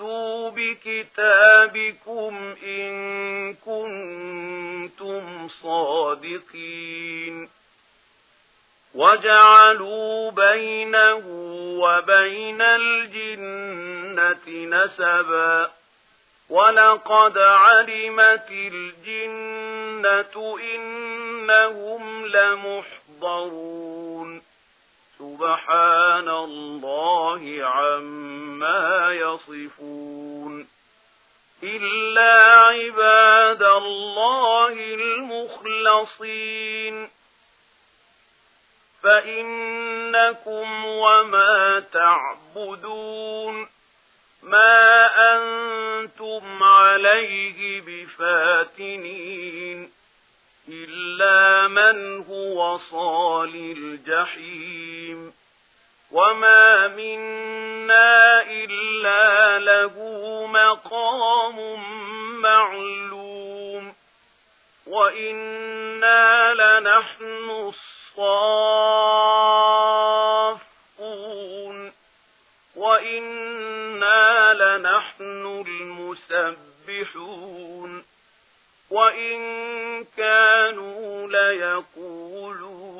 فَأْتُوا بِكِتَابِكُمْ إِن كُنتُمْ صَادِقِينَ وَجَعَلُوا بَيْنَهُ وَبَيْنَ الْجِنَّةِ نَسَبًا وَلَقَدْ عَلِمَتِ الْجِنَّةُ إِنَّهُمْ لَمُحْضَرُونَ سُبْحَانَ اللَّهِ عَمَّا ما يصفون إلا عباد الله المخلصين. فإنكم وما تعبدون. ما أنتم عليه بفاتنين. إلا من هو صال الجحيم. وما منا إلا له مقام معلوم وإنا لنحن الصافون وإنا لنحن المسبحون وإن كانوا ليقولون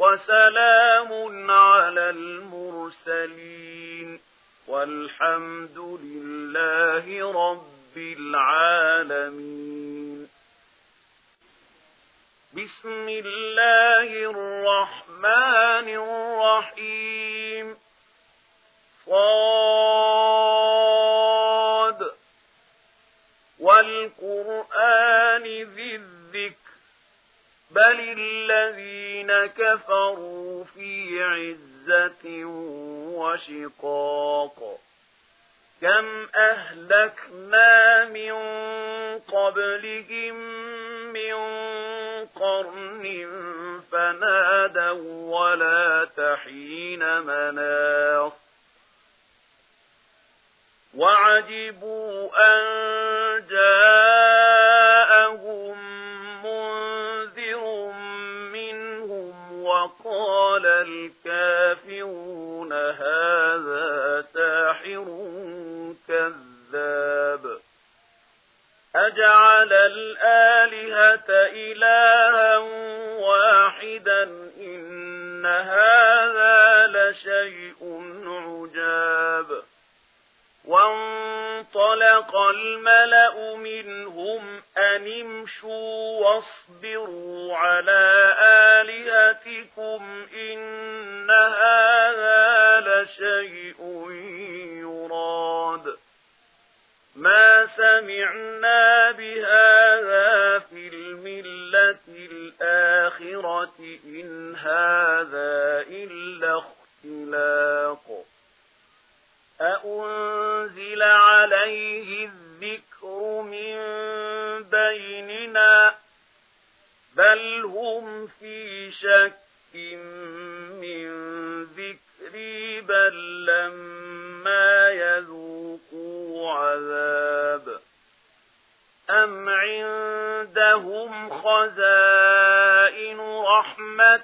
وسلام على المرسلين والحمد لله رب العالمين. بسم الله الرحمن الرحيم. صاد. والقرآن ذي الذكر. بل الذي كفروا في عزة وشقاق. كم أهلكنا من قبلهم من قرن فنادوا ولا تحين مناص. وعجبوا أن جاءوا إلها واحدا إن هذا لشيء عجاب وانطلق الملأ منهم أن امشوا واصبروا على آلهتكم إن هذا لشيء يراد ما سمعنا بهذا هذا إلا اختلاق أأنزل عليه الذكر من بيننا بل هم في شك من ذكري بل لما يذوقوا عذاب أم عندهم خزاب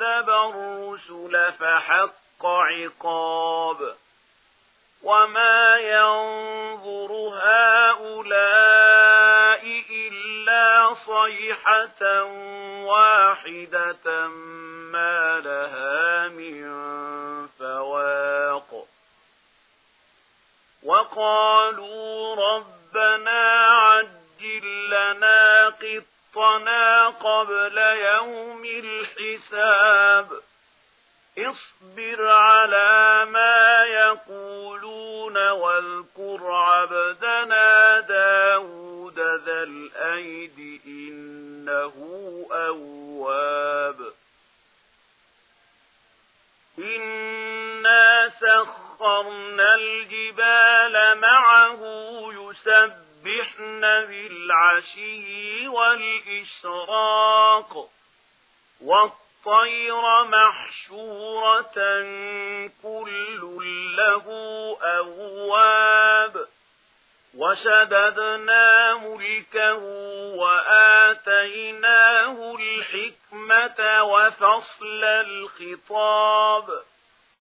كذب الرسل فحق عقاب وما ينظر هؤلاء إلا صيحة واحدة ما لها من فواق وقالوا ربنا خلقنا قبل يوم الحساب اصبر على ما يقولون واذكر عبدنا داود ذا الأيد إنه أواب إنا سخرنا الجبال بالعشي والإشراق والطير محشورة كل له أواب وشددنا ملكه وآتيناه الحكمة وفصل الخطاب